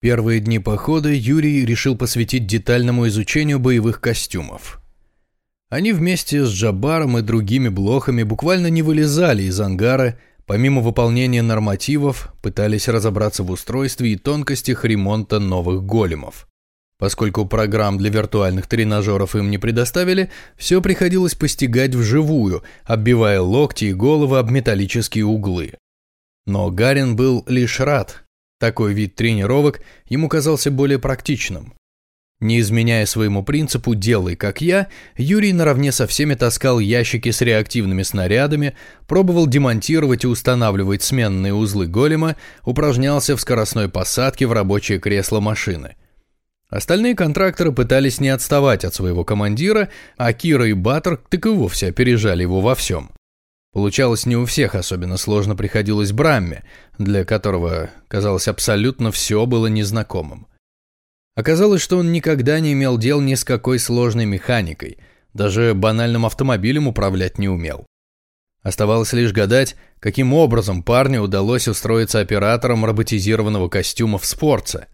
Первые дни похода Юрий решил посвятить детальному изучению боевых костюмов. Они вместе с Джабаром и другими блохами буквально не вылезали из ангара, помимо выполнения нормативов, пытались разобраться в устройстве и тонкостях ремонта новых големов. Поскольку программ для виртуальных тренажеров им не предоставили, все приходилось постигать вживую, оббивая локти и головы об металлические углы. Но Гарин был лишь рад, такой вид тренировок ему казался более практичным. Не изменяя своему принципу «делай как я», Юрий наравне со всеми таскал ящики с реактивными снарядами, пробовал демонтировать и устанавливать сменные узлы голема, упражнялся в скоростной посадке в рабочее кресло машины. Остальные контракторы пытались не отставать от своего командира, а Кира и Баттер так и вовсе опережали его во всем. Получалось не у всех, особенно сложно приходилось Брамме, для которого, казалось, абсолютно все было незнакомым. Оказалось, что он никогда не имел дел ни с какой сложной механикой, даже банальным автомобилем управлять не умел. Оставалось лишь гадать, каким образом парню удалось устроиться оператором роботизированного костюма в спорте.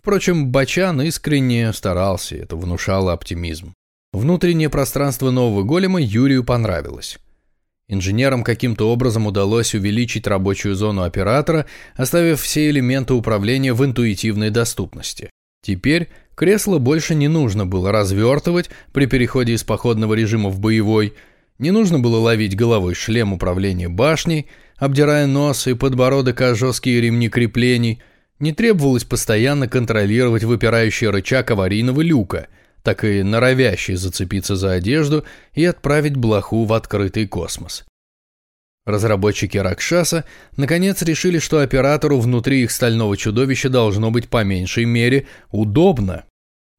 Впрочем, Бачан искренне старался, это внушало оптимизм. Внутреннее пространство нового голема Юрию понравилось. Инженерам каким-то образом удалось увеличить рабочую зону оператора, оставив все элементы управления в интуитивной доступности. Теперь кресло больше не нужно было развертывать при переходе из походного режима в боевой, не нужно было ловить головой шлем управления башней, обдирая нос и подбородок о жесткие ремни креплений, не требовалось постоянно контролировать выпирающий рычаг аварийного люка – так и норовящий зацепиться за одежду и отправить блоху в открытый космос. Разработчики Ракшаса наконец решили, что оператору внутри их стального чудовища должно быть по меньшей мере удобно.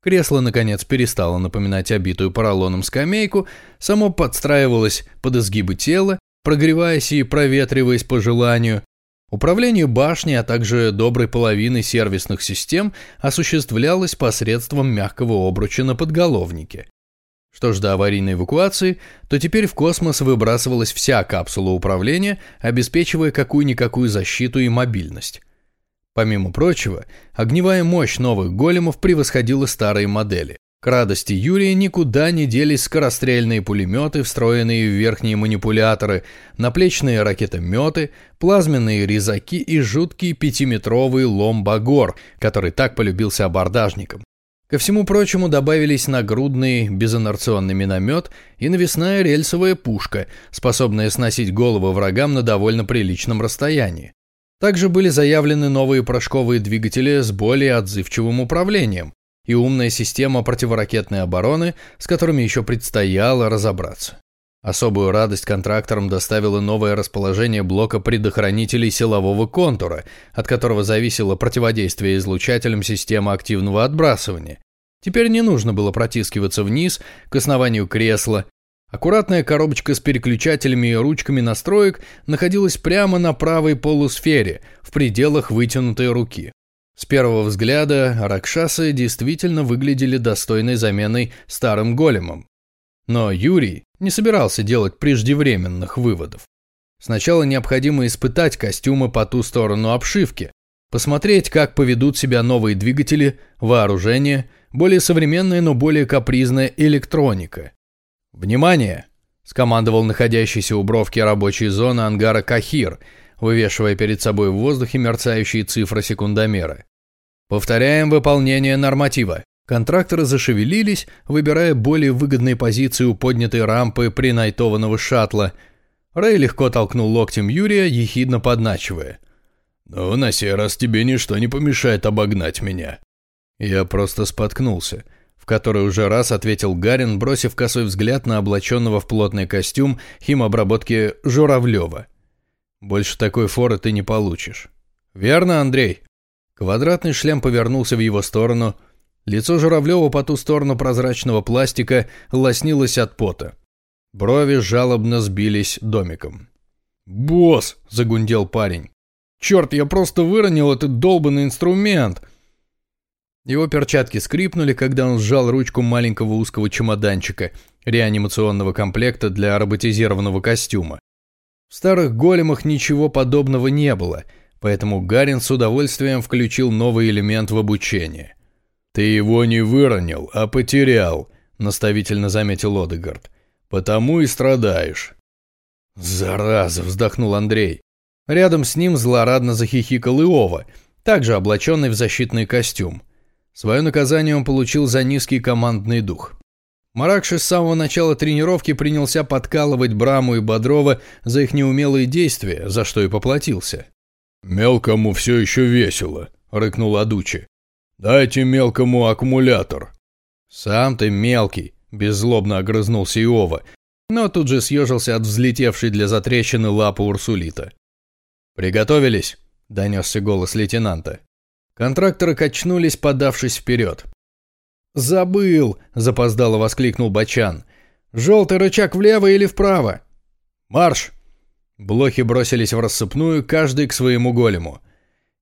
Кресло, наконец, перестало напоминать обитую поролоном скамейку, само подстраивалось под изгибы тела, прогреваясь и проветриваясь по желанию, Управление башней, а также доброй половины сервисных систем осуществлялось посредством мягкого обруча на подголовнике. Что ж до аварийной эвакуации, то теперь в космос выбрасывалась вся капсула управления, обеспечивая какую-никакую защиту и мобильность. Помимо прочего, огневая мощь новых големов превосходила старые модели. К радости Юрия никуда не делись скорострельные пулеметы, встроенные в верхние манипуляторы, наплечные ракетометы, плазменные резаки и жуткий пятиметровый ломбагор, который так полюбился абордажникам. Ко всему прочему добавились нагрудный безинерционный миномет и навесная рельсовая пушка, способная сносить головы врагам на довольно приличном расстоянии. Также были заявлены новые прыжковые двигатели с более отзывчивым управлением, и умная система противоракетной обороны, с которыми еще предстояло разобраться. Особую радость контракторам доставило новое расположение блока предохранителей силового контура, от которого зависело противодействие излучателям системы активного отбрасывания. Теперь не нужно было протискиваться вниз, к основанию кресла. Аккуратная коробочка с переключателями и ручками настроек находилась прямо на правой полусфере, в пределах вытянутой руки. С первого взгляда ракшасы действительно выглядели достойной заменой старым големам. Но Юрий не собирался делать преждевременных выводов. Сначала необходимо испытать костюмы по ту сторону обшивки, посмотреть, как поведут себя новые двигатели, вооружение, более современная, но более капризная электроника. «Внимание!» – скомандовал находящийся у бровки рабочей зоны ангара Кахир, вывешивая перед собой в воздухе мерцающие цифры секундомера. Повторяем выполнение норматива. Контракторы зашевелились, выбирая более выгодные позиции у поднятой рампы принайтованного шаттла. Рэй легко толкнул локтем Юрия, ехидно подначивая. «Ну, на сей раз тебе ничто не помешает обогнать меня». Я просто споткнулся, в который уже раз ответил Гарин, бросив косой взгляд на облаченного в плотный костюм химобработки Журавлева. «Больше такой форы ты не получишь». «Верно, Андрей?» Квадратный шлем повернулся в его сторону. Лицо Журавлева по ту сторону прозрачного пластика лоснилось от пота. Брови жалобно сбились домиком. «Босс!» – загундел парень. «Черт, я просто выронил этот долбанный инструмент!» Его перчатки скрипнули, когда он сжал ручку маленького узкого чемоданчика, реанимационного комплекта для роботизированного костюма. В старых големах ничего подобного не было – поэтому Гарин с удовольствием включил новый элемент в обучение. «Ты его не выронил, а потерял», — наставительно заметил Одегард. «Потому и страдаешь». «Зараза!» — вздохнул Андрей. Рядом с ним злорадно захихикал Иова, также облаченный в защитный костюм. Свое наказание он получил за низкий командный дух. Маракши с самого начала тренировки принялся подкалывать Браму и Бодрова за их неумелые действия, за что и поплатился. «Мелкому все еще весело», — рыкнул Адучи. «Дайте мелкому аккумулятор». «Сам ты мелкий», — беззлобно огрызнулся Иова, но тут же съежился от взлетевшей для затрещины лапы Урсулита. «Приготовились?» – донесся голос лейтенанта. Контракторы качнулись, подавшись вперед. «Забыл!» – запоздало воскликнул Бачан. «Желтый рычаг влево или вправо?» «Марш!» Блохи бросились в рассыпную, каждый к своему голему.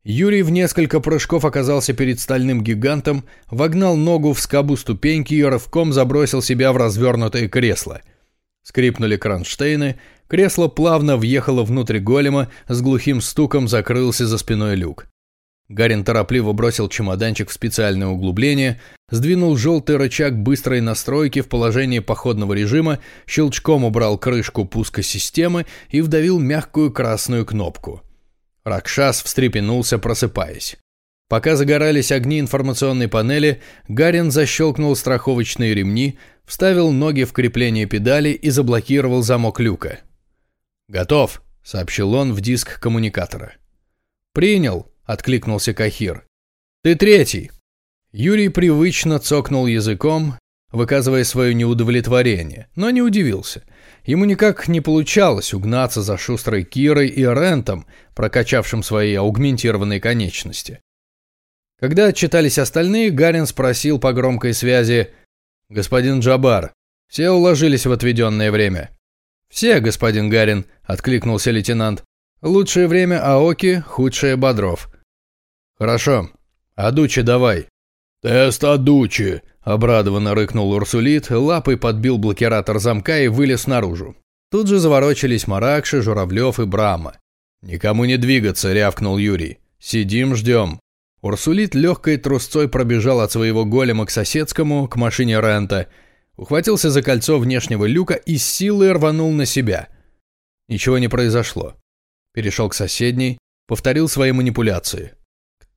Юрий в несколько прыжков оказался перед стальным гигантом, вогнал ногу в скобу ступеньки и рывком забросил себя в развернутое кресло. Скрипнули кронштейны, кресло плавно въехало внутрь голема, с глухим стуком закрылся за спиной люк. Гарин торопливо бросил чемоданчик в специальное углубление, сдвинул желтый рычаг быстрой настройки в положении походного режима, щелчком убрал крышку пуска системы и вдавил мягкую красную кнопку. Ракшас встрепенулся, просыпаясь. Пока загорались огни информационной панели, Гарин защелкнул страховочные ремни, вставил ноги в крепление педали и заблокировал замок люка. «Готов», — сообщил он в диск коммуникатора. «Принял», — откликнулся Кахир. «Ты третий». Юрий привычно цокнул языком, выказывая свое неудовлетворение, но не удивился. Ему никак не получалось угнаться за шустрой Кирой и Рентом, прокачавшим свои аугментированные конечности. Когда отчитались остальные, Гарин спросил по громкой связи «Господин Джабар, все уложились в отведенное время?» «Все, господин Гарин», — откликнулся лейтенант. «Лучшее время Аоки, худшее Бодров». «Хорошо. Адучи давай». «Тест Адучи», — обрадованно рыкнул Урсулит, лапой подбил блокиратор замка и вылез наружу. Тут же заворочились Маракши, Журавлев и Брама. «Никому не двигаться», — рявкнул Юрий. «Сидим, ждем». Урсулит легкой трусцой пробежал от своего голема к соседскому, к машине Рента, ухватился за кольцо внешнего люка и с силой рванул на себя. Ничего не произошло. Перешел к соседней, повторил свои манипуляции.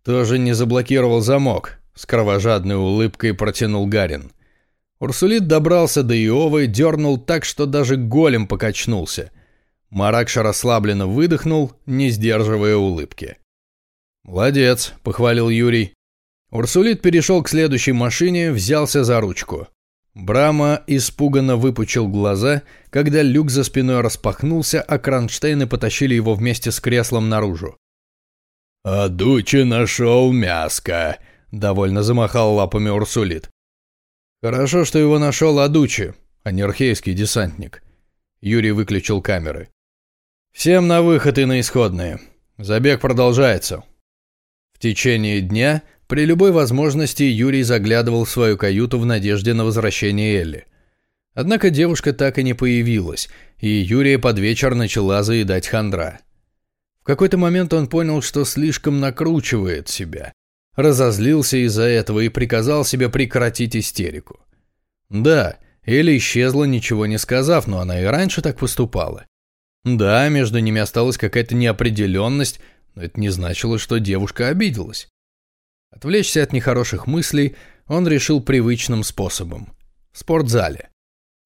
«Кто же не заблокировал замок?» С кровожадной улыбкой протянул Гарин. Урсулит добрался до Иовы, дернул так, что даже голем покачнулся. Маракша расслабленно выдохнул, не сдерживая улыбки. «Молодец», — похвалил Юрий. Урсулит перешел к следующей машине, взялся за ручку. Брама испуганно выпучил глаза, когда люк за спиной распахнулся, а кронштейны потащили его вместе с креслом наружу. «А Дучи нашел мяско», — довольно замахал лапами Урсулит. «Хорошо, что его нашел Адучи, а не архейский десантник». Юрий выключил камеры. «Всем на выход и на исходные. Забег продолжается течение дня при любой возможности Юрий заглядывал в свою каюту в надежде на возвращение Элли. Однако девушка так и не появилась, и Юрия под вечер начала заедать хандра. В какой-то момент он понял, что слишком накручивает себя. Разозлился из-за этого и приказал себе прекратить истерику. Да, Элли исчезла, ничего не сказав, но она и раньше так поступала. Да, между ними осталась какая-то неопределенность, но это не значило, что девушка обиделась. Отвлечься от нехороших мыслей он решил привычным способом. В спортзале.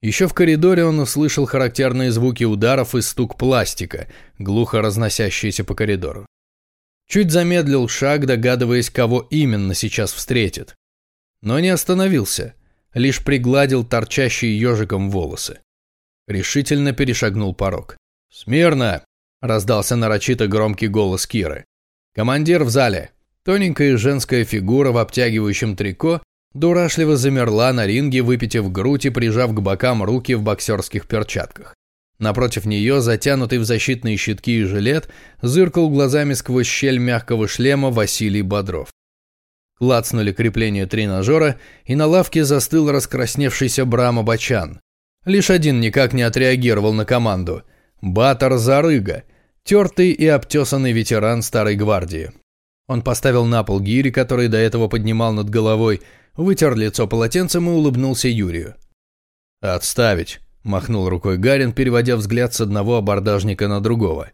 Еще в коридоре он услышал характерные звуки ударов и стук пластика, глухо разносящиеся по коридору. Чуть замедлил шаг, догадываясь, кого именно сейчас встретит. Но не остановился, лишь пригладил торчащие ежиком волосы. Решительно перешагнул порог. «Смирно!» – раздался нарочито громкий голос Киры. «Командир в зале!» Тоненькая женская фигура в обтягивающем трико дурашливо замерла на ринге, выпитив грудь и прижав к бокам руки в боксерских перчатках. Напротив нее, затянутый в защитные щитки и жилет, зыркал глазами сквозь щель мягкого шлема Василий Бодров. Клацнули крепления тренажера, и на лавке застыл раскрасневшийся Брама Бачан. Лишь один никак не отреагировал на команду – Батор Зарыга, Тертый и обтесанный ветеран старой гвардии. Он поставил на пол гири, который до этого поднимал над головой, вытер лицо полотенцем и улыбнулся Юрию. «Отставить», – махнул рукой Гарин, переводя взгляд с одного абордажника на другого.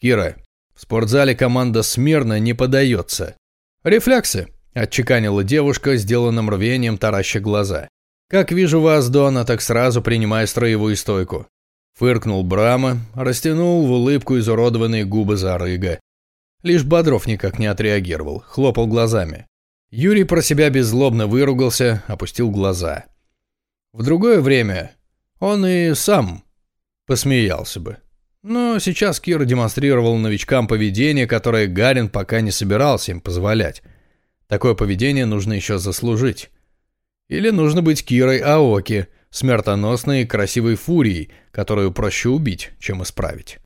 «Кира, в спортзале команда смирно не подается». «Рефлексы», – отчеканила девушка, сделанным рвением тараща глаза. «Как вижу вас, Дона, так сразу принимаю строевую стойку». Фыркнул Брама, растянул в улыбку изуродованные губы Зарыга. Лишь Бодров никак не отреагировал, хлопал глазами. Юрий про себя беззлобно выругался, опустил глаза. В другое время он и сам посмеялся бы. Но сейчас Кир демонстрировал новичкам поведение, которое Гарин пока не собирался им позволять. Такое поведение нужно еще заслужить. Или нужно быть Кирой Аоки, смертоносной и красивой фурией, которую проще убить, чем исправить.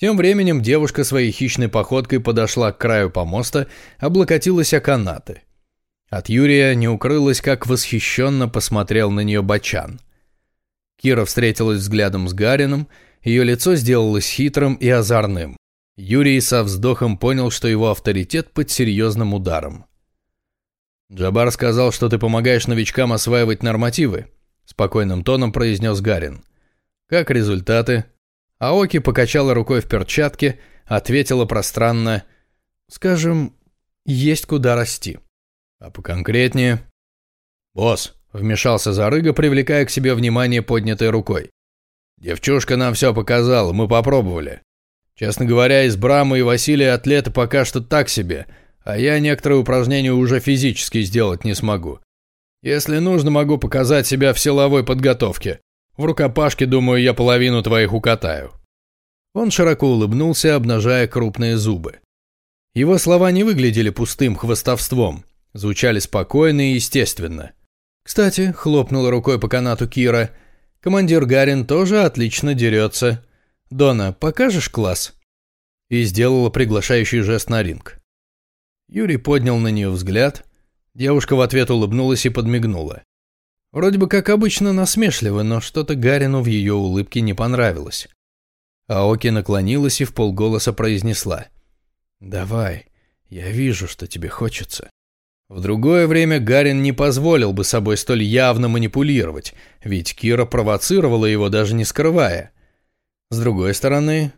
Тем временем девушка своей хищной походкой подошла к краю помоста, облокотилась о канаты. От Юрия не укрылось, как восхищенно посмотрел на нее Бачан. Кира встретилась взглядом с Гарином, ее лицо сделалось хитрым и озорным. Юрий со вздохом понял, что его авторитет под серьезным ударом. «Джабар сказал, что ты помогаешь новичкам осваивать нормативы», – спокойным тоном произнес Гарин. «Как результаты?» Аоки покачала рукой в перчатке, ответила пространно. «Скажем, есть куда расти». «А поконкретнее?» «Босс», — вмешался Зарыга, привлекая к себе внимание поднятой рукой. «Девчушка нам все показала, мы попробовали. Честно говоря, из Брамы и Василия атлеты пока что так себе, а я некоторые упражнения уже физически сделать не смогу. Если нужно, могу показать себя в силовой подготовке. В рукопашке, думаю, я половину твоих укатаю». Он широко улыбнулся, обнажая крупные зубы. Его слова не выглядели пустым хвостовством, звучали спокойно и естественно. «Кстати», — хлопнула рукой по канату Кира, — «командир Гарин тоже отлично дерется. Дона, покажешь класс?» И сделала приглашающий жест на ринг. Юрий поднял на нее взгляд. Девушка в ответ улыбнулась и подмигнула. Вроде бы как обычно насмешливо, но что-то Гарину в ее улыбке не понравилось. Аоки наклонилась и в полголоса произнесла. «Давай, я вижу, что тебе хочется». В другое время Гарин не позволил бы собой столь явно манипулировать, ведь Кира провоцировала его, даже не скрывая. С другой стороны,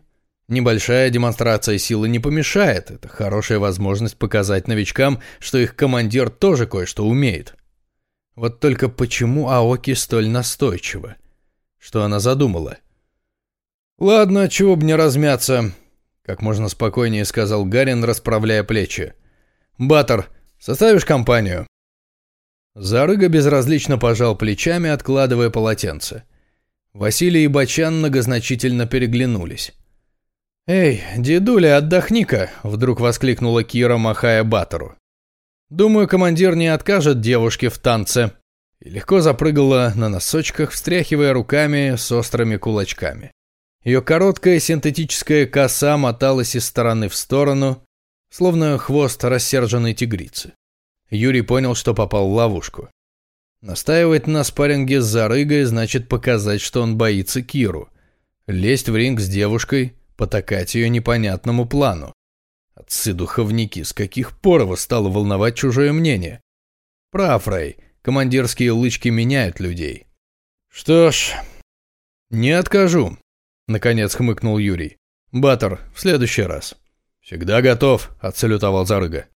небольшая демонстрация силы не помешает. Это хорошая возможность показать новичкам, что их командир тоже кое-что умеет. Вот только почему Аоки столь настойчива? Что она задумала? «Ладно, чего бы не размяться», — как можно спокойнее сказал Гарин, расправляя плечи. «Баттер, составишь компанию?» Зарыга безразлично пожал плечами, откладывая полотенце. Василий и Бачан многозначительно переглянулись. «Эй, дедуля, отдохни-ка!» — вдруг воскликнула Кира, махая Баттеру. Думаю, командир не откажет девушке в танце. И легко запрыгала на носочках, встряхивая руками с острыми кулачками. Ее короткая синтетическая коса моталась из стороны в сторону, словно хвост рассерженной тигрицы. Юрий понял, что попал в ловушку. Настаивать на спарринге с зарыгой значит показать, что он боится Киру. Лезть в ринг с девушкой, потакать ее непонятному плану. Отцы духовники, с каких пор его стало волновать чужое мнение? Прав, Рэй, командирские лычки меняют людей. Что ж, не откажу, наконец хмыкнул Юрий. Баттер, в следующий раз. Всегда готов, отсалютовал Зарыга.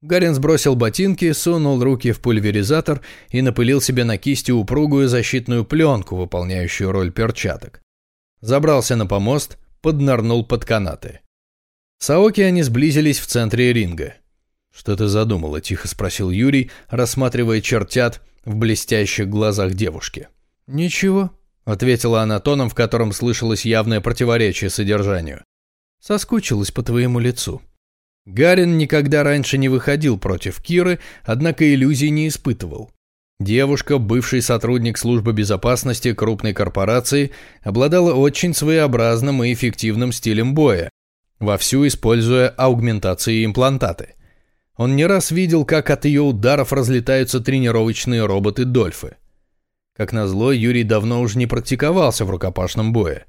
Гарин сбросил ботинки, сунул руки в пульверизатор и напылил себе на кисти упругую защитную пленку, выполняющую роль перчаток. Забрался на помост, поднырнул под канаты. С Аоки они сблизились в центре ринга. «Что ты задумала?» – тихо спросил Юрий, рассматривая чертят в блестящих глазах девушки. «Ничего», – ответила она тоном, в котором слышалось явное противоречие содержанию. «Соскучилась по твоему лицу». Гарин никогда раньше не выходил против Киры, однако иллюзий не испытывал. Девушка, бывший сотрудник службы безопасности крупной корпорации, обладала очень своеобразным и эффективным стилем боя, вовсю используя аугментации и имплантаты. Он не раз видел, как от ее ударов разлетаются тренировочные роботы-дольфы. Как назло, Юрий давно уже не практиковался в рукопашном бое.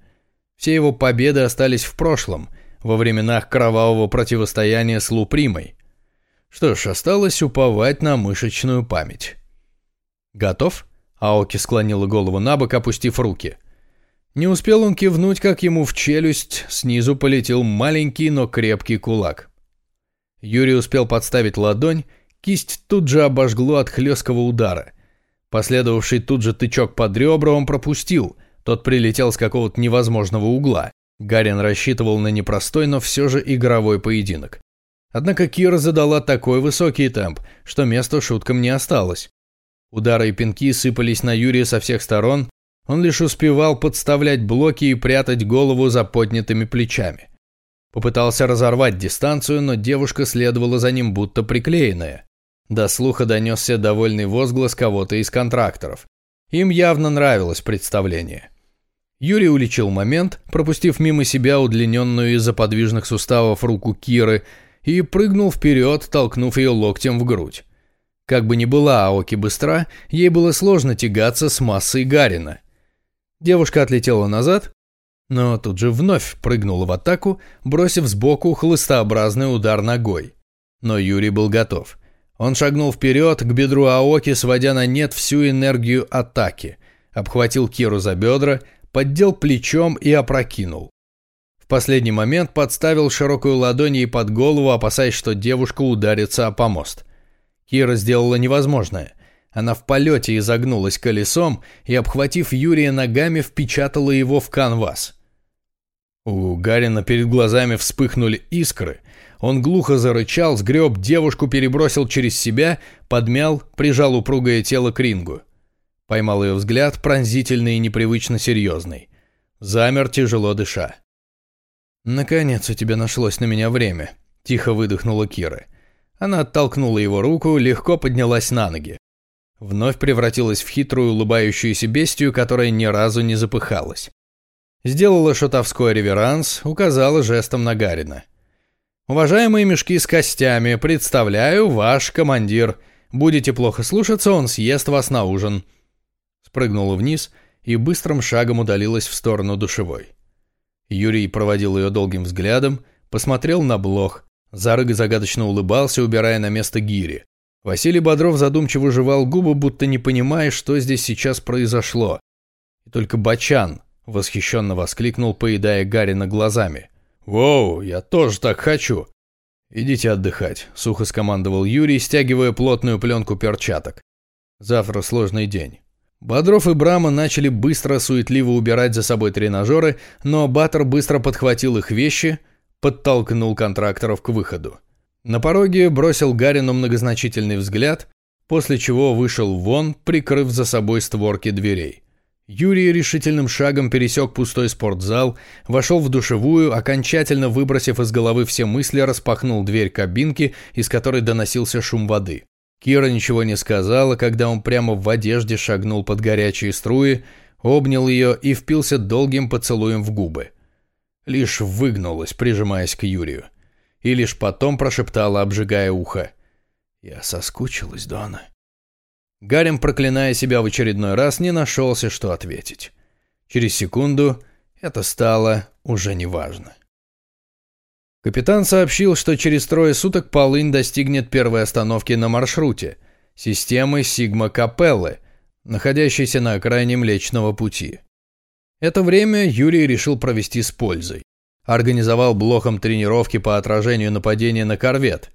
Все его победы остались в прошлом, во временах кровавого противостояния с Лупримой. Что ж, осталось уповать на мышечную память. «Готов?» Аоки склонила голову на бок, опустив руки. Не успел он кивнуть, как ему в челюсть снизу полетел маленький, но крепкий кулак. Юрий успел подставить ладонь, кисть тут же обожгло от хлесткого удара. Последовавший тут же тычок под ребра он пропустил, тот прилетел с какого-то невозможного угла. Гарин рассчитывал на непростой, но все же игровой поединок. Однако Кира задала такой высокий темп, что места шуткам не осталось. Удары и пинки сыпались на Юрия со всех сторон, он лишь успевал подставлять блоки и прятать голову за поднятыми плечами. Попытался разорвать дистанцию, но девушка следовала за ним будто приклеенная. До слуха донесся довольный возглас кого-то из контракторов. Им явно нравилось представление. Юрий уличил момент, пропустив мимо себя удлиненную из-за подвижных суставов руку Киры, и прыгнул вперед, толкнув ее локтем в грудь. Как бы ни была Аоки быстра, ей было сложно тягаться с массой Гарина. Девушка отлетела назад, но тут же вновь прыгнула в атаку, бросив сбоку хлыстообразный удар ногой. Но Юрий был готов. Он шагнул вперед к бедру Аоки, сводя на нет всю энергию атаки, обхватил Киру за бедра, поддел плечом и опрокинул. В последний момент подставил широкую ладонь ей под голову, опасаясь, что девушка ударится о помост. Кира сделала невозможное – она в полете изогнулась колесом и, обхватив Юрия ногами, впечатала его в канвас. У Гарина перед глазами вспыхнули искры. Он глухо зарычал, сгреб девушку, перебросил через себя, подмял, прижал упругое тело к рингу. Поймал ее взгляд, пронзительный и непривычно серьезный. Замер, тяжело дыша. «Наконец у тебя нашлось на меня время», — тихо выдохнула Кира. Она оттолкнула его руку, легко поднялась на ноги вновь превратилась в хитрую улыбающуюся бестию, которая ни разу не запыхалась. Сделала шутовской реверанс, указала жестом на Гарина. «Уважаемые мешки с костями, представляю, ваш командир. Будете плохо слушаться, он съест вас на ужин». Спрыгнула вниз и быстрым шагом удалилась в сторону душевой. Юрий проводил ее долгим взглядом, посмотрел на блох. Зарыг загадочно улыбался, убирая на место гири. Василий Бодров задумчиво жевал губы, будто не понимая, что здесь сейчас произошло. И только Бачан восхищенно воскликнул, поедая Гарина глазами. «Воу, я тоже так хочу!» «Идите отдыхать», — сухо скомандовал Юрий, стягивая плотную пленку перчаток. «Завтра сложный день». Бодров и Брама начали быстро, суетливо убирать за собой тренажеры, но Баттер быстро подхватил их вещи, подтолкнул контракторов к выходу. На пороге бросил Гарину многозначительный взгляд, после чего вышел вон, прикрыв за собой створки дверей. Юрий решительным шагом пересек пустой спортзал, вошел в душевую, окончательно выбросив из головы все мысли, распахнул дверь кабинки, из которой доносился шум воды. Кира ничего не сказала, когда он прямо в одежде шагнул под горячие струи, обнял ее и впился долгим поцелуем в губы. Лишь выгнулась, прижимаясь к Юрию и лишь потом прошептала, обжигая ухо. «Я соскучилась, Дона». Гарем, проклиная себя в очередной раз, не нашелся, что ответить. Через секунду это стало уже неважно. Капитан сообщил, что через трое суток Полынь достигнет первой остановки на маршруте – системы Сигма Капеллы, находящейся на окраине Млечного Пути. Это время Юрий решил провести с пользой организовал блоком тренировки по отражению нападения на корвет.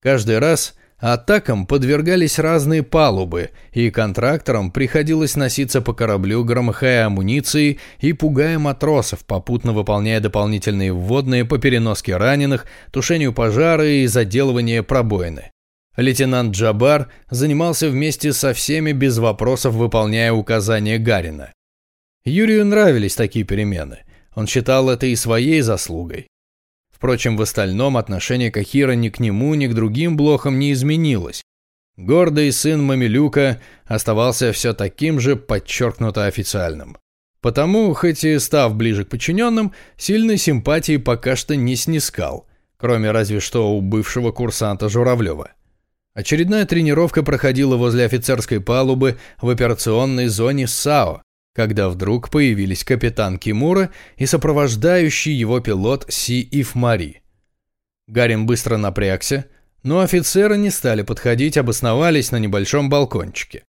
Каждый раз атакам подвергались разные палубы, и контракторам приходилось носиться по кораблю, громыхая амуницией и пугая матросов, попутно выполняя дополнительные вводные по переноске раненых, тушению пожара и заделыванию пробоины. Лейтенант Джабар занимался вместе со всеми без вопросов, выполняя указания Гарина. Юрию нравились такие перемены. Он считал это и своей заслугой. Впрочем, в остальном отношение Кахира ни к нему, ни к другим блохам не изменилось. Гордый сын Мамилюка оставался все таким же подчеркнуто официальным. Потому, хоть и став ближе к подчиненным, сильной симпатии пока что не снискал, кроме разве что у бывшего курсанта Журавлева. Очередная тренировка проходила возле офицерской палубы в операционной зоне САО, когда вдруг появились капитан Кимура и сопровождающий его пилот Си Ив Мари. Гарин быстро напрягся, но офицеры не стали подходить, обосновались на небольшом балкончике.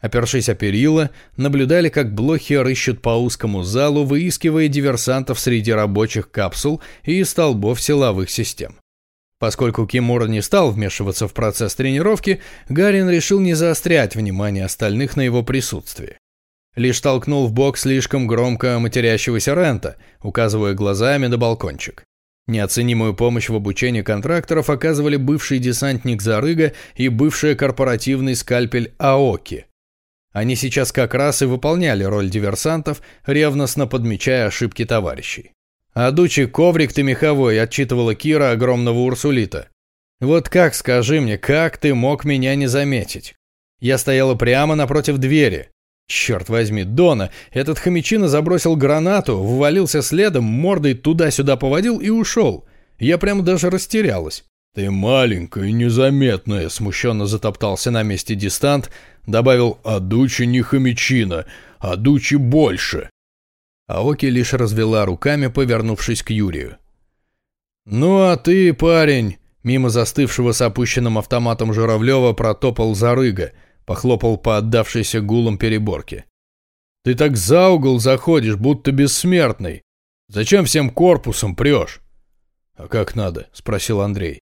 Опершись о перила, наблюдали, как блохи рыщут по узкому залу, выискивая диверсантов среди рабочих капсул и столбов силовых систем. Поскольку Кимура не стал вмешиваться в процесс тренировки, Гарин решил не заострять внимание остальных на его присутствии. Лишь толкнул в бок слишком громко матерящегося Рента, указывая глазами на балкончик. Неоценимую помощь в обучении контракторов оказывали бывший десантник Зарыга и бывший корпоративный скальпель Аоки. Они сейчас как раз и выполняли роль диверсантов, ревностно подмечая ошибки товарищей. «Адучий коврик ты меховой», — отчитывала Кира огромного урсулита. «Вот как, скажи мне, как ты мог меня не заметить? Я стояла прямо напротив двери. Черт возьми, Дона, этот хомячина забросил гранату, ввалился следом, мордой туда-сюда поводил и ушел. Я прямо даже растерялась. «Ты маленькая и незаметная», — смущенно затоптался на месте дистант, добавил «А дучи не хомячина, а дучи больше». Аоки лишь развела руками, повернувшись к Юрию. «Ну а ты, парень», — мимо застывшего с опущенным автоматом Журавлева протопал Зарыга — Похлопал по отдавшейся гулом переборке. «Ты так за угол заходишь, будто бессмертный. Зачем всем корпусом прешь?» «А как надо?» — спросил Андрей.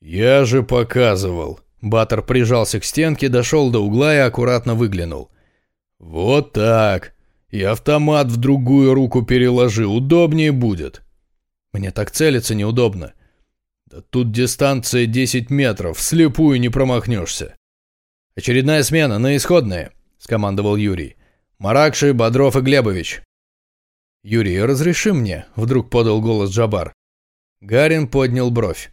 «Я же показывал». Баттер прижался к стенке, дошел до угла и аккуратно выглянул. «Вот так. И автомат в другую руку переложи, удобнее будет». «Мне так целиться неудобно». «Да тут дистанция 10 метров, вслепую не промахнешься». «Очередная смена, на исходные», — скомандовал Юрий. «Маракши, Бодров и Глебович». «Юрий, разреши мне», — вдруг подал голос Джабар. Гарин поднял бровь.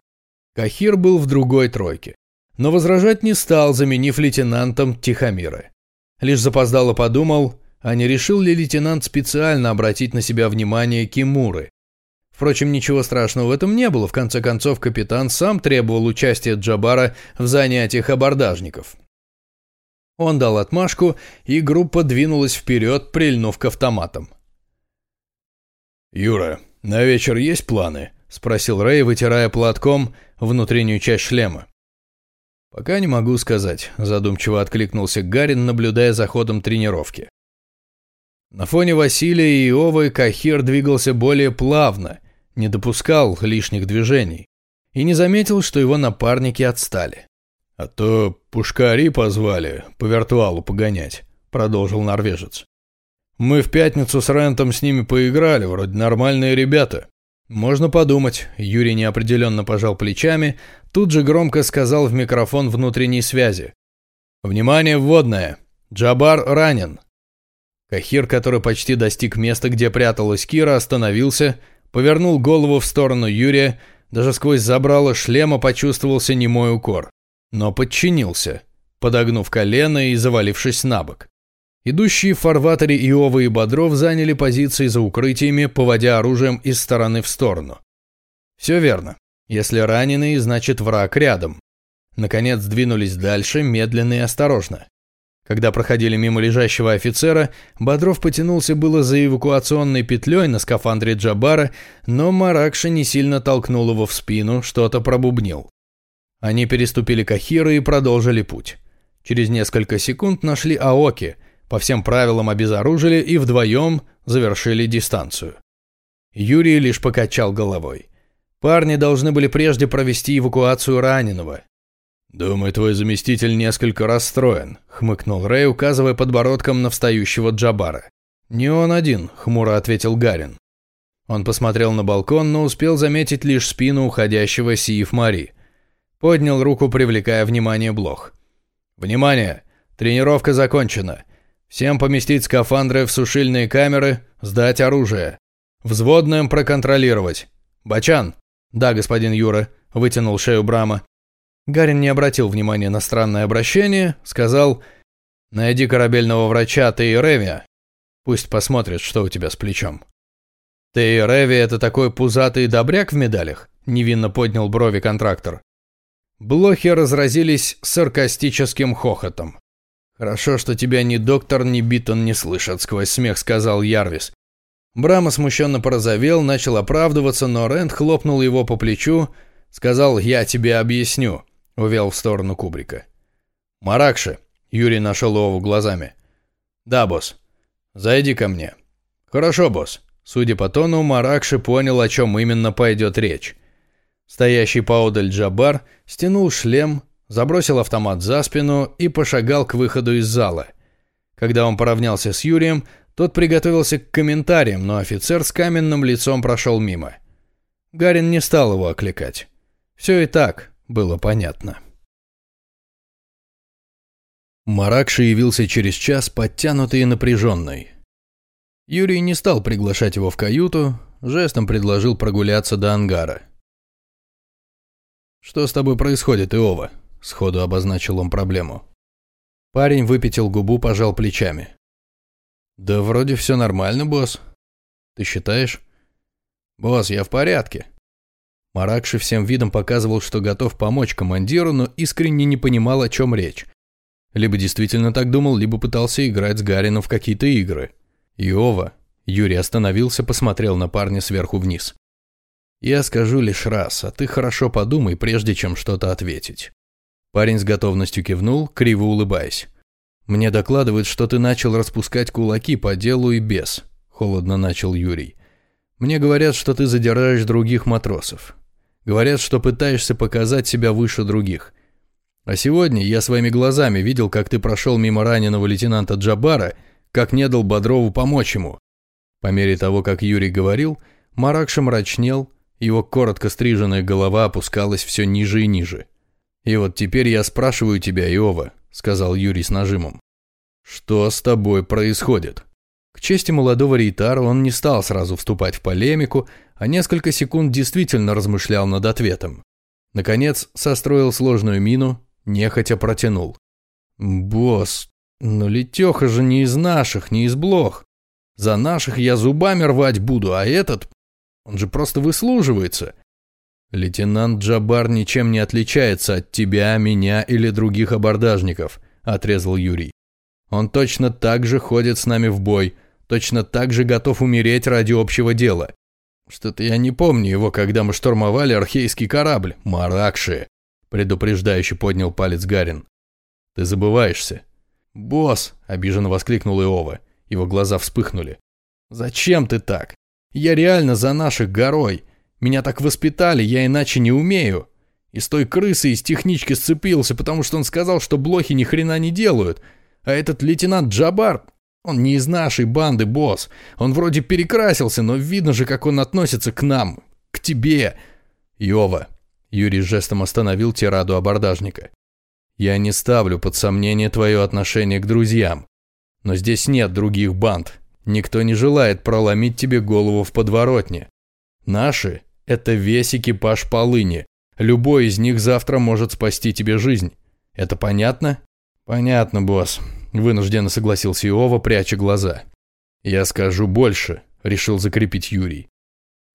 Кахир был в другой тройке, но возражать не стал, заменив лейтенантом Тихомира. Лишь запоздало подумал, а не решил ли лейтенант специально обратить на себя внимание Кимуры. Впрочем, ничего страшного в этом не было, в конце концов капитан сам требовал участия Джабара в занятиях абордажников. Он дал отмашку, и группа двинулась вперед, прильнув к автоматам. «Юра, на вечер есть планы?» – спросил Рэй, вытирая платком внутреннюю часть шлема. «Пока не могу сказать», – задумчиво откликнулся Гарин, наблюдая за ходом тренировки. На фоне Василия и Иовы Кахир двигался более плавно, не допускал лишних движений и не заметил, что его напарники отстали. «А то пушкари позвали по виртуалу погонять», — продолжил норвежец. «Мы в пятницу с Рентом с ними поиграли, вроде нормальные ребята». «Можно подумать», — Юрий неопределенно пожал плечами, тут же громко сказал в микрофон внутренней связи. «Внимание, вводное! Джабар ранен!» Кахир, который почти достиг места, где пряталась Кира, остановился, повернул голову в сторону Юрия, даже сквозь забрало шлема почувствовался немой укор но подчинился, подогнув колено и завалившись на бок. Идущие в фарватере Иова и Бодров заняли позиции за укрытиями, поводя оружием из стороны в сторону. Все верно. Если раненый, значит враг рядом. Наконец двинулись дальше, медленно и осторожно. Когда проходили мимо лежащего офицера, Бодров потянулся было за эвакуационной петлей на скафандре Джабара, но Маракша не сильно толкнул его в спину, что-то пробубнил. Они переступили Кахиры и продолжили путь. Через несколько секунд нашли Аоки, по всем правилам обезоружили и вдвоем завершили дистанцию. Юрий лишь покачал головой. Парни должны были прежде провести эвакуацию раненого. «Думаю, твой заместитель несколько расстроен», — хмыкнул Рэй, указывая подбородком на встающего Джабара. «Не он один», — хмуро ответил Гарин. Он посмотрел на балкон, но успел заметить лишь спину уходящего Сиев Мари. Поднял руку, привлекая внимание Блох. «Внимание! Тренировка закончена. Всем поместить скафандры в сушильные камеры, сдать оружие. Взводным проконтролировать. Бачан!» «Да, господин Юра», — вытянул шею Брама. Гарин не обратил внимания на странное обращение, сказал «Найди корабельного врача Теи Реви. Пусть посмотрит, что у тебя с плечом». «Теи Реви — это такой пузатый добряк в медалях?» — невинно поднял брови контрактор. Блохи разразились саркастическим хохотом. «Хорошо, что тебя ни доктор, ни Битон не слышат», — сквозь смех сказал Ярвис. Брама смущенно порозовел, начал оправдываться, но Рэнд хлопнул его по плечу, сказал «Я тебе объясню», — увел в сторону кубрика. «Маракши», — Юрий нашел его глазами. «Да, босс. Зайди ко мне». «Хорошо, босс». Судя по тону, Маракши понял, о чем именно пойдет речь. Стоящий поодаль Джабар стянул шлем, забросил автомат за спину и пошагал к выходу из зала. Когда он поравнялся с Юрием, тот приготовился к комментариям, но офицер с каменным лицом прошел мимо. Гарин не стал его окликать. Все и так было понятно. Маракши явился через час, подтянутый и напряженный. Юрий не стал приглашать его в каюту, жестом предложил прогуляться до ангара. «Что с тобой происходит, Иова?» – сходу обозначил он проблему. Парень выпятил губу, пожал плечами. «Да вроде все нормально, босс. Ты считаешь?» «Босс, я в порядке». Маракши всем видом показывал, что готов помочь командиру, но искренне не понимал, о чем речь. Либо действительно так думал, либо пытался играть с Гарином в какие-то игры. «Иова», Юрий остановился, посмотрел на парня сверху вниз. «Я скажу лишь раз, а ты хорошо подумай, прежде чем что-то ответить». Парень с готовностью кивнул, криво улыбаясь. «Мне докладывают, что ты начал распускать кулаки по делу и без», — холодно начал Юрий. «Мне говорят, что ты задираешь других матросов. Говорят, что пытаешься показать себя выше других. А сегодня я своими глазами видел, как ты прошел мимо раненого лейтенанта Джабара, как не дал Бодрову помочь ему». По мере того, как Юрий говорил, Маракша мрачнел, его коротко стриженная голова опускалась все ниже и ниже. «И вот теперь я спрашиваю тебя, Иова, сказал Юрий с нажимом. «Что с тобой происходит?» К чести молодого Рейтара он не стал сразу вступать в полемику, а несколько секунд действительно размышлял над ответом. Наконец, состроил сложную мину, нехотя протянул. «Босс, но Летеха же не из наших, не из блох. За наших я зубами рвать буду, а этот, он же просто выслуживается. «Лейтенант Джабар ничем не отличается от тебя, меня или других абордажников», – отрезал Юрий. «Он точно так же ходит с нами в бой, точно так же готов умереть ради общего дела. Что-то я не помню его, когда мы штурмовали архейский корабль, Маракши», – предупреждающе поднял палец Гарин. «Ты забываешься». «Босс!» – обиженно воскликнул Иова. Его глаза вспыхнули. «Зачем ты так? Я реально за наших горой. Меня так воспитали, я иначе не умею. И с той крысы из технички сцепился, потому что он сказал, что блохи ни хрена не делают. А этот лейтенант Джабар, он не из нашей банды, босс. Он вроде перекрасился, но видно же, как он относится к нам, к тебе. Йова. Юрий жестом остановил тираду абордажника. Я не ставлю под сомнение твое отношение к друзьям. Но здесь нет других банд. Никто не желает проломить тебе голову в подворотне. Наши это весь экипаж полыни. Любой из них завтра может спасти тебе жизнь. Это понятно? Понятно, босс. Вынужденно согласился Иова, пряча глаза. Я скажу больше, решил закрепить Юрий.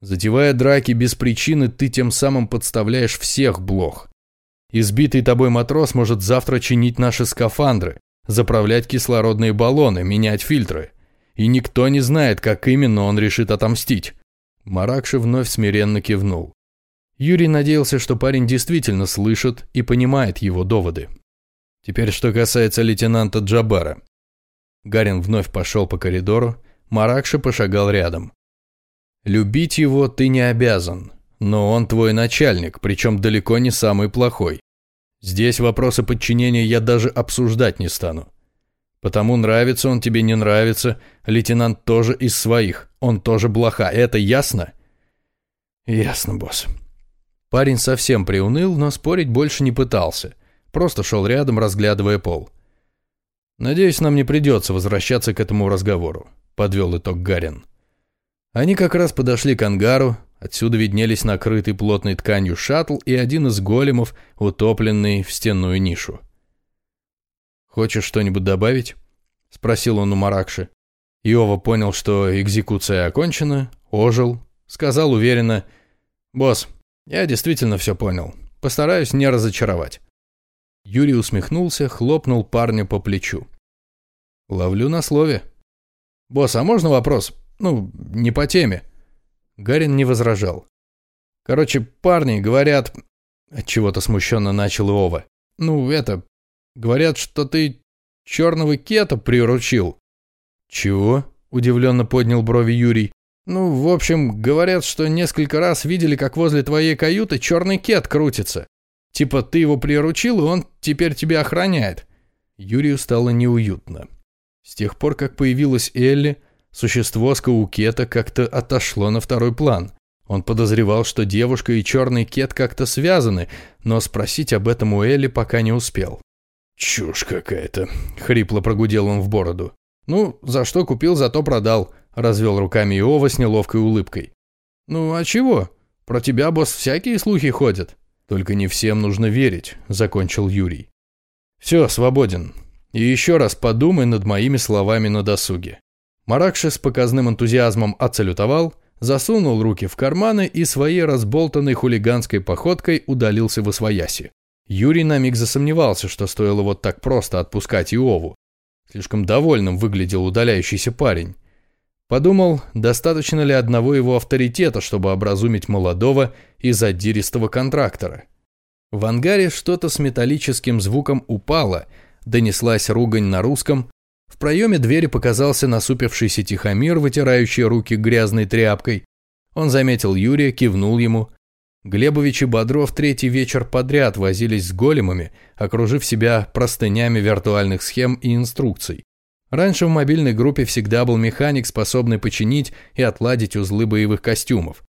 Затевая драки без причины, ты тем самым подставляешь всех блох. Избитый тобой матрос может завтра чинить наши скафандры, заправлять кислородные баллоны, менять фильтры. И никто не знает, как именно он решит отомстить. Маракши вновь смиренно кивнул. Юрий надеялся, что парень действительно слышит и понимает его доводы. Теперь что касается лейтенанта Джабара. Гарин вновь пошел по коридору, Маракши пошагал рядом. «Любить его ты не обязан, но он твой начальник, причем далеко не самый плохой. Здесь вопросы подчинения я даже обсуждать не стану. Потому нравится он тебе, не нравится, лейтенант тоже из своих. Он тоже блоха, это ясно? Ясно, босс. Парень совсем приуныл, но спорить больше не пытался. Просто шел рядом, разглядывая пол. «Надеюсь, нам не придется возвращаться к этому разговору», — подвел итог Гарин. Они как раз подошли к ангару, отсюда виднелись накрытый плотной тканью шаттл и один из големов, утопленный в стенную нишу. «Хочешь что-нибудь добавить?» — спросил он у Маракши. Иова понял, что экзекуция окончена, ожил, сказал уверенно, «Босс, я действительно все понял. Постараюсь не разочаровать». Юрий усмехнулся, хлопнул парня по плечу. Ловлю на слове. Босс, а можно вопрос? Ну, не по теме. Гарин не возражал. Короче, парни говорят... Чего-то смущенно начал Иова. Ну, это... Говорят, что ты черного кета приручил. Чего? Удивленно поднял брови Юрий. Ну, в общем, говорят, что несколько раз видели, как возле твоей каюты черный кет крутится. Типа ты его приручил, и он теперь тебя охраняет. Юрию стало неуютно. С тех пор, как появилась Элли, существо с каукета как-то отошло на второй план. Он подозревал, что девушка и черный кет как-то связаны, но спросить об этом у Элли пока не успел. «Чушь какая-то», — хрипло прогудел он в бороду. «Ну, за что купил, зато продал», — развел руками Иова с неловкой улыбкой. «Ну, а чего? Про тебя, босс, всякие слухи ходят». «Только не всем нужно верить», — закончил Юрий. «Все, свободен. И еще раз подумай над моими словами на досуге». Маракши с показным энтузиазмом отсалютовал, засунул руки в карманы и своей разболтанной хулиганской походкой удалился в освояси. Юрий на миг засомневался, что стоило вот так просто отпускать Иову. Слишком довольным выглядел удаляющийся парень. Подумал, достаточно ли одного его авторитета, чтобы образумить молодого и задиристого контрактора. В ангаре что-то с металлическим звуком упало, донеслась ругань на русском, в проеме двери показался насупившийся Тихомир, вытирающий руки грязной тряпкой. Он заметил Юрия, кивнул ему. Глебович и Бодров третий вечер подряд возились с големами, окружив себя простынями виртуальных схем и инструкций. Раньше в мобильной группе всегда был механик, способный починить и отладить узлы боевых костюмов.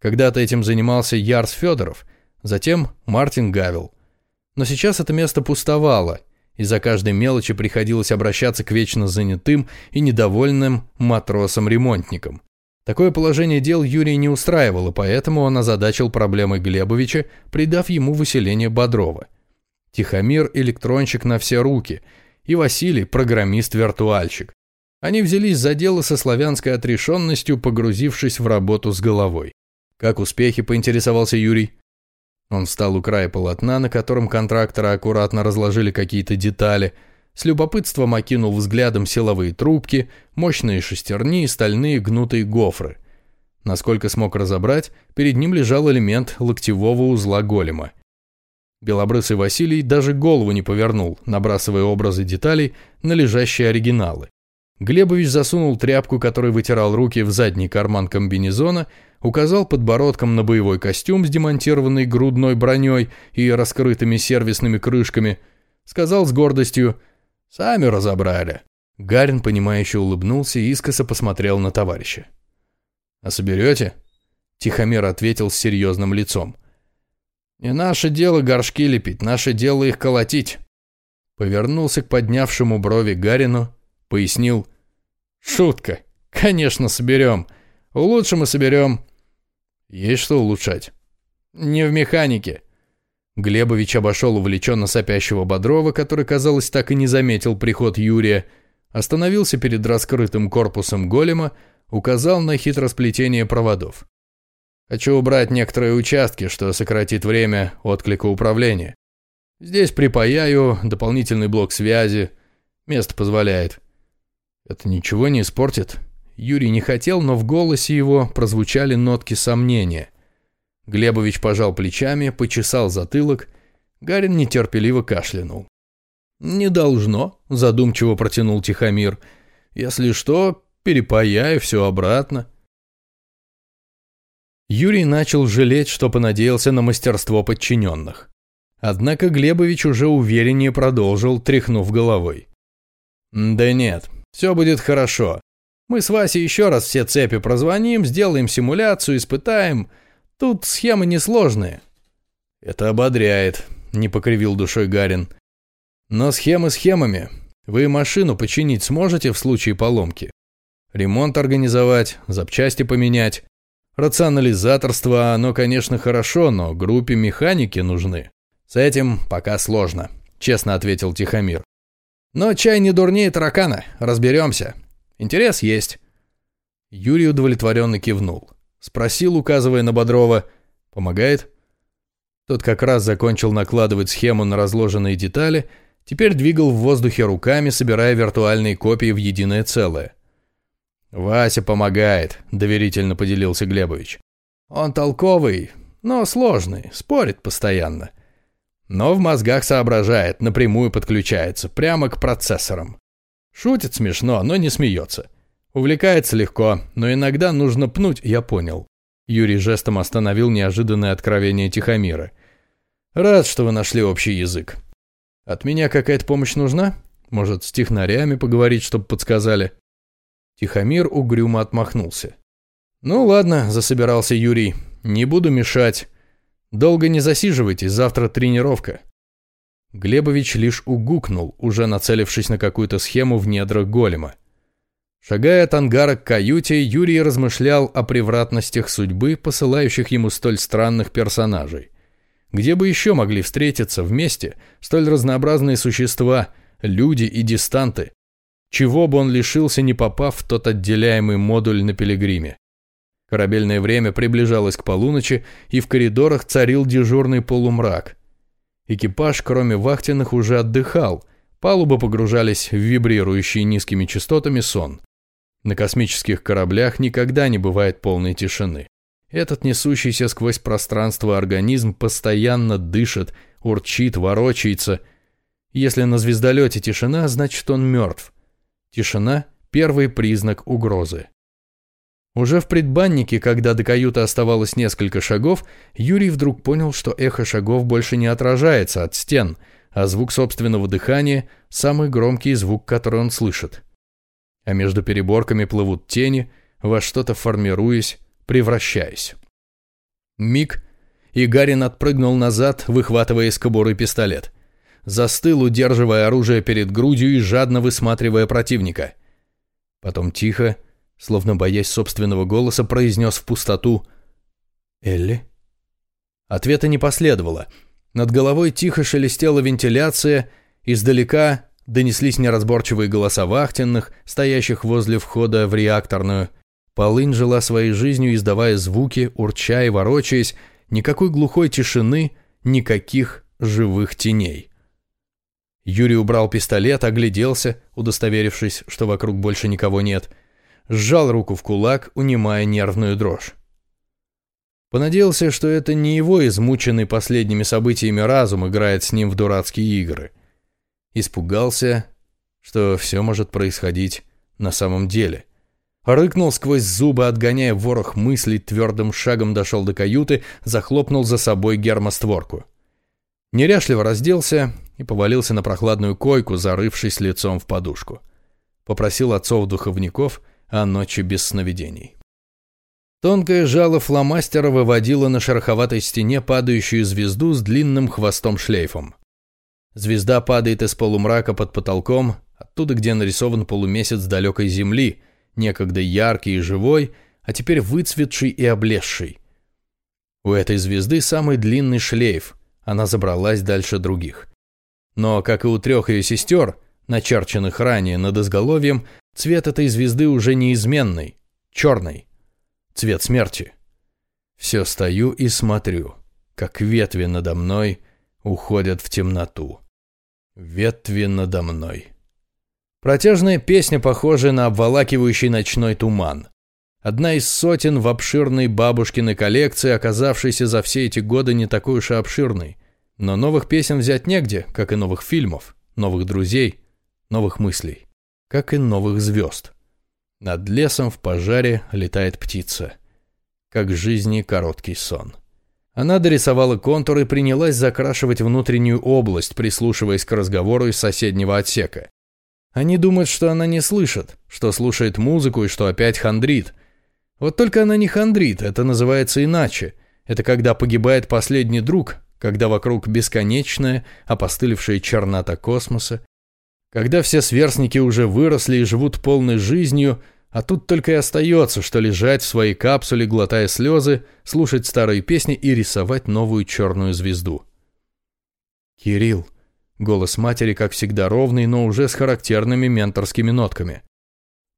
Когда-то этим занимался Ярс Федоров, затем Мартин Гавел. Но сейчас это место пустовало, из-за каждой мелочи приходилось обращаться к вечно занятым и недовольным матросам-ремонтникам. Такое положение дел Юрий не устраивало, поэтому он озадачил проблемой Глебовича, придав ему выселение Бодрова. Тихомир – электронщик на все руки, и Василий – программист-виртуальщик. Они взялись за дело со славянской отрешенностью, погрузившись в работу с головой. Как успехи, поинтересовался Юрий. Он встал у края полотна, на котором контракторы аккуратно разложили какие-то детали, с любопытством окинул взглядом силовые трубки, мощные шестерни и стальные гнутые гофры. Насколько смог разобрать, перед ним лежал элемент локтевого узла голема. Белобрысый Василий даже голову не повернул, набрасывая образы деталей на лежащие оригиналы. Глебович засунул тряпку, которой вытирал руки в задний карман комбинезона, указал подбородком на боевой костюм с демонтированной грудной броней и раскрытыми сервисными крышками, сказал с гордостью «Сами разобрали». Гарин, понимающе улыбнулся и искоса посмотрел на товарища. «А соберете?» Тихомир ответил с серьезным лицом. «Не наше дело горшки лепить, наше дело их колотить». Повернулся к поднявшему брови Гарину, пояснил «Шутка, конечно соберем, улучшим и соберем, есть что улучшать. Не в механике. Глебович обошел увлеченно сопящего Бодрова, который, казалось, так и не заметил приход Юрия, остановился перед раскрытым корпусом голема, указал на хитросплетение проводов. Хочу убрать некоторые участки, что сократит время отклика управления. Здесь припаяю дополнительный блок связи. Место позволяет. Это ничего не испортит? Юрий не хотел, но в голосе его прозвучали нотки сомнения. Глебович пожал плечами, почесал затылок. Гарин нетерпеливо кашлянул. «Не должно», – задумчиво протянул Тихомир. «Если что, перепаяю все обратно». Юрий начал жалеть, что понадеялся на мастерство подчиненных. Однако Глебович уже увереннее продолжил, тряхнув головой. «Да нет, все будет хорошо. Мы с Васей еще раз все цепи прозвоним, сделаем симуляцию, испытаем. Тут схемы несложные». «Это ободряет», — не покривил душой Гарин. «Но схемы схемами. Вы машину починить сможете в случае поломки? Ремонт организовать, запчасти поменять. Рационализаторство, оно, конечно, хорошо, но группе механики нужны. С этим пока сложно», — честно ответил Тихомир. «Но чай не дурнее таракана, разберемся. Интерес есть». Юрий удовлетворенно кивнул. Спросил, указывая на Бодрова. «Помогает?» Тот как раз закончил накладывать схему на разложенные детали. Теперь двигал в воздухе руками, собирая виртуальные копии в единое целое. «Вася помогает», — доверительно поделился Глебович. «Он толковый, но сложный, спорит постоянно. Но в мозгах соображает, напрямую подключается, прямо к процессорам. Шутит смешно, но не смеется. Увлекается легко, но иногда нужно пнуть, я понял. Юрий жестом остановил неожиданное откровение Тихомира. «Рад, что вы нашли общий язык. От меня какая-то помощь нужна? Может, с технарями поговорить, чтобы подсказали?» Тихомир угрюмо отмахнулся. «Ну ладно», – засобирался Юрий, – «не буду мешать. Долго не засиживайтесь, завтра тренировка». Глебович лишь угукнул, уже нацелившись на какую-то схему в недрах голема. Шагая от ангара к каюте, Юрий размышлял о превратностях судьбы, посылающих ему столь странных персонажей. Где бы еще могли встретиться вместе столь разнообразные существа, люди и дистанты? Чего бы он лишился, не попав в тот отделяемый модуль на пилигриме? Корабельное время приближалось к полуночи, и в коридорах царил дежурный полумрак. Экипаж, кроме вахтенных, уже отдыхал, палубы погружались в вибрирующий низкими частотами сон. На космических кораблях никогда не бывает полной тишины. Этот несущийся сквозь пространство организм постоянно дышит, урчит, ворочается. Если на звездолете тишина, значит он мертв. Тишина – первый признак угрозы. Уже в предбаннике, когда до каюты оставалось несколько шагов, Юрий вдруг понял, что эхо шагов больше не отражается от стен, а звук собственного дыхания – самый громкий звук, который он слышит а между переборками плывут тени, во что-то формируясь, превращаясь. Миг, и Гарин отпрыгнул назад, выхватывая из кобуры пистолет. Застыл, удерживая оружие перед грудью и жадно высматривая противника. Потом тихо, словно боясь собственного голоса, произнес в пустоту «Элли?». Ответа не последовало. Над головой тихо шелестела вентиляция, издалека Донеслись неразборчивые голоса вахтенных, стоящих возле входа в реакторную. Полынь жила своей жизнью, издавая звуки, урча и ворочаясь. Никакой глухой тишины, никаких живых теней. Юрий убрал пистолет, огляделся, удостоверившись, что вокруг больше никого нет. Сжал руку в кулак, унимая нервную дрожь. Понадеялся, что это не его измученный последними событиями разум играет с ним в дурацкие игры. Испугался, что все может происходить на самом деле. Рыкнул сквозь зубы, отгоняя ворох мыслей, твердым шагом дошел до каюты, захлопнул за собой гермостворку. Неряшливо разделся и повалился на прохладную койку, зарывшись лицом в подушку. Попросил отцов-духовников о ночи без сновидений. Тонкое жало фломастера выводило на шероховатой стене падающую звезду с длинным хвостом-шлейфом. Звезда падает из полумрака под потолком, оттуда, где нарисован полумесяц далекой земли, некогда яркий и живой, а теперь выцветший и облезший. У этой звезды самый длинный шлейф, она забралась дальше других. Но, как и у трех ее сестер, начерченных ранее над изголовьем, цвет этой звезды уже неизменный, черный, цвет смерти. Все стою и смотрю, как ветви надо мной уходят в темноту. Ветви надо мной. Протяжная песня, похожая на обволакивающий ночной туман. Одна из сотен в обширной бабушкиной коллекции, оказавшейся за все эти годы не такой уж и обширной. Но новых песен взять негде, как и новых фильмов, новых друзей, новых мыслей, как и новых звезд. Над лесом в пожаре летает птица, как жизни короткий сон. Она дорисовала контур и принялась закрашивать внутреннюю область, прислушиваясь к разговору из соседнего отсека. Они думают, что она не слышит, что слушает музыку и что опять хандрит. Вот только она не хандрит, это называется иначе. Это когда погибает последний друг, когда вокруг бесконечная, опостылевшая чернота космоса, когда все сверстники уже выросли и живут полной жизнью – а тут только и остается, что лежать в своей капсуле, глотая слезы, слушать старые песни и рисовать новую черную звезду. «Кирилл», — голос матери, как всегда, ровный, но уже с характерными менторскими нотками.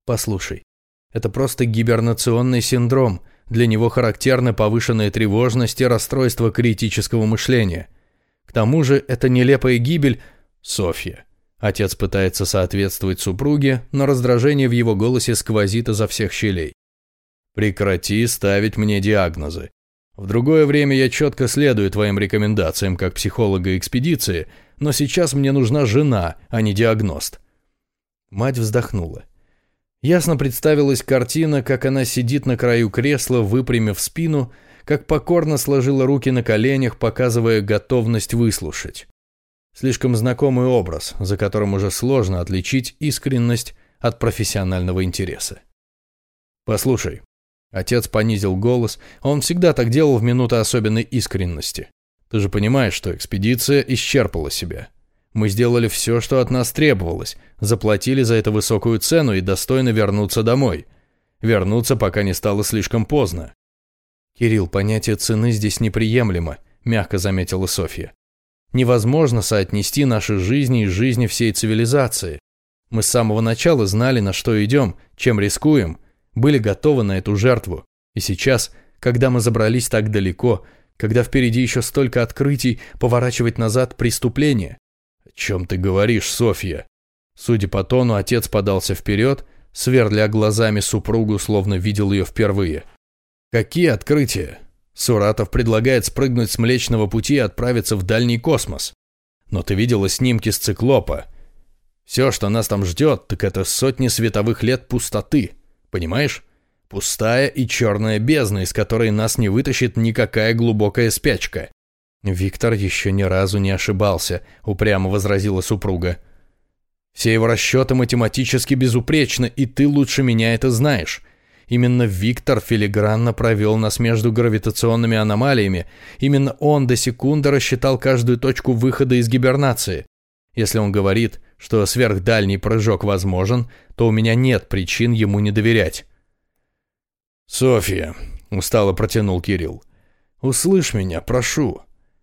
«Послушай, это просто гибернационный синдром, для него характерны повышенная тревожность и расстройство критического мышления. К тому же это нелепая гибель, Софья. Отец пытается соответствовать супруге, но раздражение в его голосе сквозит изо всех щелей. Прекрати ставить мне диагнозы. В другое время я четко следую твоим рекомендациям как психолога экспедиции, но сейчас мне нужна жена, а не диагност. Мать вздохнула. Ясно представилась картина, как она сидит на краю кресла, выпрямив спину, как покорно сложила руки на коленях, показывая готовность выслушать. Слишком знакомый образ, за которым уже сложно отличить искренность от профессионального интереса. «Послушай». Отец понизил голос, он всегда так делал в минуты особенной искренности. «Ты же понимаешь, что экспедиция исчерпала себя. Мы сделали все, что от нас требовалось, заплатили за это высокую цену и достойно вернуться домой. Вернуться, пока не стало слишком поздно». «Кирилл, понятие цены здесь неприемлемо», – мягко заметила Софья. Невозможно соотнести наши жизни и жизни всей цивилизации. Мы с самого начала знали, на что идем, чем рискуем, были готовы на эту жертву. И сейчас, когда мы забрались так далеко, когда впереди еще столько открытий, поворачивать назад преступление. О чем ты говоришь, Софья? Судя по тону, отец подался вперед, сверля глазами супругу, словно видел ее впервые. Какие открытия? Суратов предлагает спрыгнуть с Млечного Пути и отправиться в дальний космос. Но ты видела снимки с циклопа. Все, что нас там ждет, так это сотни световых лет пустоты. Понимаешь? Пустая и черная бездна, из которой нас не вытащит никакая глубокая спячка. Виктор еще ни разу не ошибался, упрямо возразила супруга. Все его расчеты математически безупречны, и ты лучше меня это знаешь. Именно Виктор филигранно провел нас между гравитационными аномалиями. Именно он до секунды рассчитал каждую точку выхода из гибернации. Если он говорит, что сверхдальний прыжок возможен, то у меня нет причин ему не доверять. «Софья», — устало протянул Кирилл, — «услышь меня, прошу».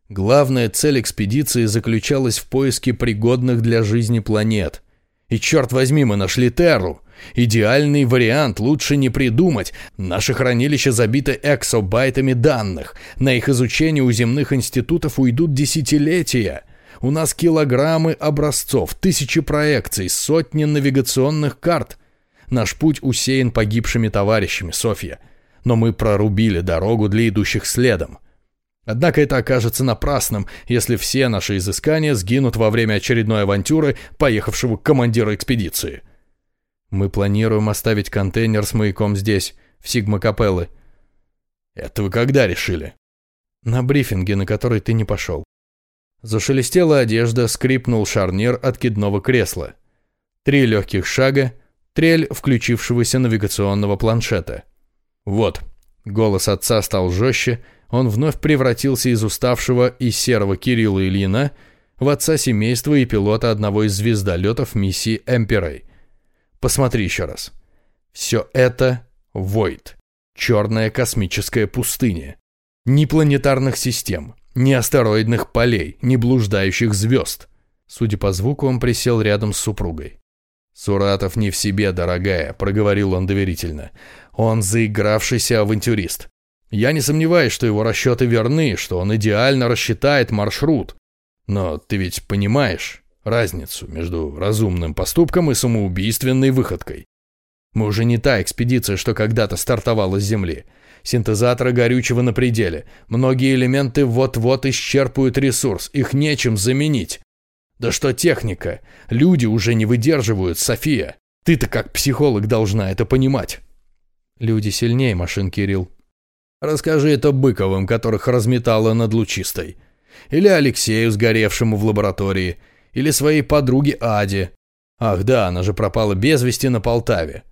Главная цель экспедиции заключалась в поиске пригодных для жизни планет. И черт возьми, мы нашли Терру. Идеальный вариант лучше не придумать. Наше хранилище забито эксобайтами данных. На их изучение у земных институтов уйдут десятилетия. У нас килограммы образцов, тысячи проекций, сотни навигационных карт. Наш путь усеян погибшими товарищами, Софья. Но мы прорубили дорогу для идущих следом. Однако это окажется напрасным, если все наши изыскания сгинут во время очередной авантюры поехавшего командира экспедиции. Мы планируем оставить контейнер с маяком здесь, в Сигма-Капеллы. Это вы когда решили? На брифинге, на который ты не пошел. Зашелестела одежда, скрипнул шарнир откидного кресла. Три легких шага, трель включившегося навигационного планшета. Вот, голос отца стал жестче, он вновь превратился из уставшего и серого Кирилла Ильина в отца семейства и пилота одного из звездолетов миссии «Эмперей». Посмотри еще раз. Все это Войд. Черная космическая пустыня. Ни планетарных систем, ни астероидных полей, ни блуждающих звезд. Судя по звуку, он присел рядом с супругой. «Суратов не в себе, дорогая», — проговорил он доверительно. «Он заигравшийся авантюрист. Я не сомневаюсь, что его расчеты верны, что он идеально рассчитает маршрут. Но ты ведь понимаешь, разницу между разумным поступком и самоубийственной выходкой. Мы уже не та экспедиция, что когда-то стартовала с Земли. Синтезаторы горючего на пределе. Многие элементы вот-вот исчерпают ресурс, их нечем заменить. Да что техника? Люди уже не выдерживают, София. Ты-то как психолог должна это понимать. Люди сильнее машин, Кирилл. Расскажи это Быковым, которых разметало над лучистой. Или Алексею, сгоревшему в лаборатории или своей подруге Аде. Ах да, она же пропала без вести на Полтаве.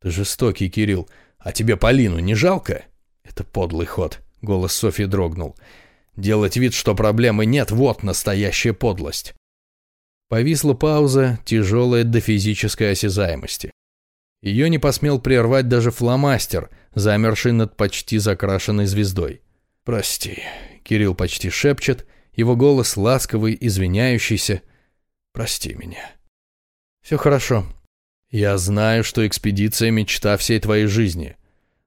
Ты жестокий, Кирилл. А тебе Полину не жалко? Это подлый ход. Голос Софьи дрогнул. Делать вид, что проблемы нет, вот настоящая подлость. Повисла пауза, тяжелая до физической осязаемости. Ее не посмел прервать даже фломастер, замерший над почти закрашенной звездой. «Прости», — Кирилл почти шепчет, его голос ласковый, извиняющийся. Прости меня. Все хорошо. Я знаю, что экспедиция – мечта всей твоей жизни.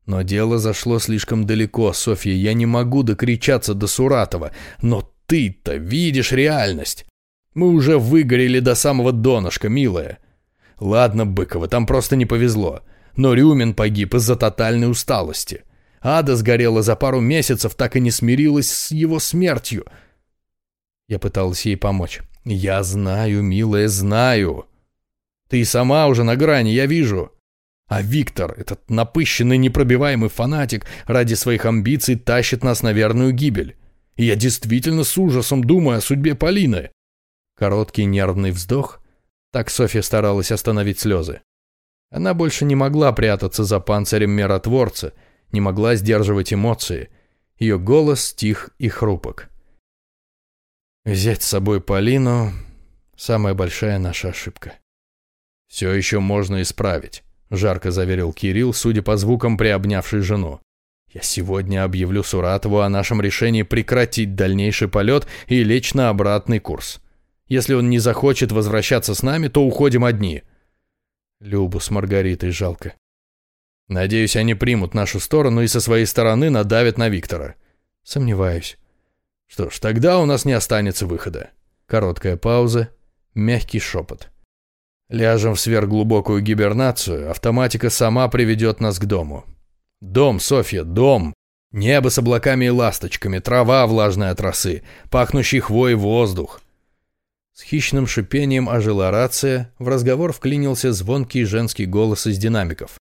Но дело зашло слишком далеко, Софья. Я не могу докричаться до Суратова. Но ты-то видишь реальность. Мы уже выгорели до самого донышка, милая. Ладно, Быкова, там просто не повезло. Но Рюмин погиб из-за тотальной усталости. Ада сгорела за пару месяцев, так и не смирилась с его смертью. Я пыталась ей помочь. «Я знаю, милая, знаю. Ты сама уже на грани, я вижу. А Виктор, этот напыщенный непробиваемый фанатик, ради своих амбиций тащит нас на верную гибель. И я действительно с ужасом думаю о судьбе Полины». Короткий нервный вздох. Так Софья старалась остановить слезы. Она больше не могла прятаться за панцирем миротворца, не могла сдерживать эмоции. Ее голос тих и хрупок. Взять с собой Полину – самая большая наша ошибка. «Все еще можно исправить», – жарко заверил Кирилл, судя по звукам приобнявшей жену. «Я сегодня объявлю Суратову о нашем решении прекратить дальнейший полет и лечь на обратный курс. Если он не захочет возвращаться с нами, то уходим одни». Любу с Маргаритой жалко. Надеюсь, они примут нашу сторону и со своей стороны надавят на Виктора. Сомневаюсь. Что ж, тогда у нас не останется выхода. Короткая пауза, мягкий шепот. Ляжем в сверхглубокую гибернацию, автоматика сама приведет нас к дому. Дом, Софья, дом. Небо с облаками и ласточками, трава влажная от росы, пахнущий хвой воздух. С хищным шипением ожила рация, в разговор вклинился звонкий женский голос из динамиков.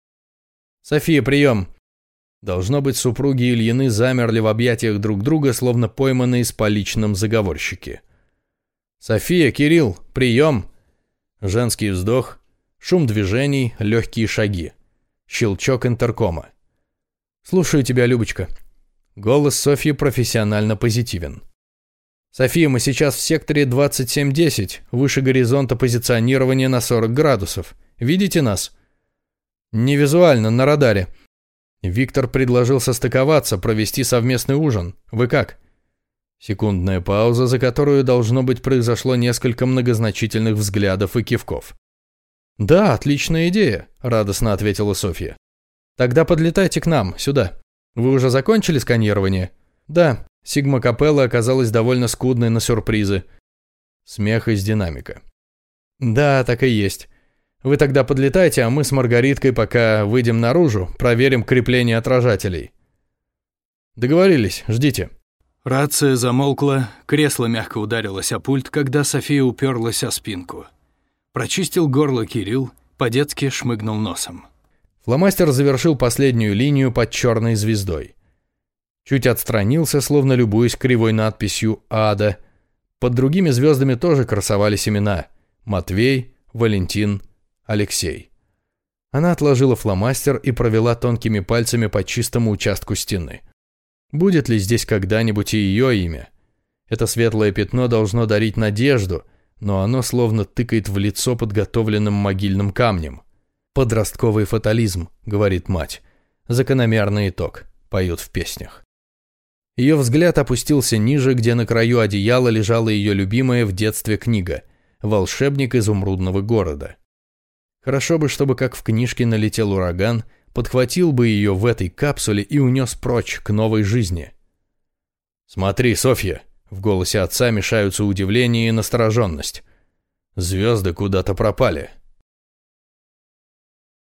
«София, прием! Должно быть, супруги Ильины замерли в объятиях друг друга, словно пойманные с поличным заговорщики. «София, Кирилл, прием!» Женский вздох, шум движений, легкие шаги. Щелчок интеркома. «Слушаю тебя, Любочка». Голос Софьи профессионально позитивен. «София, мы сейчас в секторе 2710, выше горизонта позиционирования на 40 градусов. Видите нас?» «Не визуально, на радаре. Виктор предложил состыковаться, провести совместный ужин. Вы как? Секундная пауза, за которую, должно быть, произошло несколько многозначительных взглядов и кивков. «Да, отличная идея», — радостно ответила Софья. «Тогда подлетайте к нам, сюда. Вы уже закончили сканирование?» «Да, Сигма Капелла оказалась довольно скудной на сюрпризы». Смех из динамика. «Да, так и есть. Вы тогда подлетайте, а мы с Маргариткой пока выйдем наружу, проверим крепление отражателей. Договорились, ждите. Рация замолкла, кресло мягко ударилось о пульт, когда София уперлась о спинку. Прочистил горло Кирилл, по-детски шмыгнул носом. Фломастер завершил последнюю линию под черной звездой. Чуть отстранился, словно любуясь кривой надписью «Ада». Под другими звездами тоже красовались имена – Матвей, Валентин, Алексей. Она отложила фломастер и провела тонкими пальцами по чистому участку стены. Будет ли здесь когда-нибудь и ее имя? Это светлое пятно должно дарить надежду, но оно словно тыкает в лицо подготовленным могильным камнем. «Подростковый фатализм», — говорит мать. «Закономерный итог», — поют в песнях. Ее взгляд опустился ниже, где на краю одеяла лежала ее любимая в детстве книга «Волшебник изумрудного города». Хорошо бы, чтобы как в книжке налетел ураган, подхватил бы ее в этой капсуле и унес прочь к новой жизни. «Смотри, Софья!» — в голосе отца мешаются удивление и настороженность. «Звезды куда-то пропали».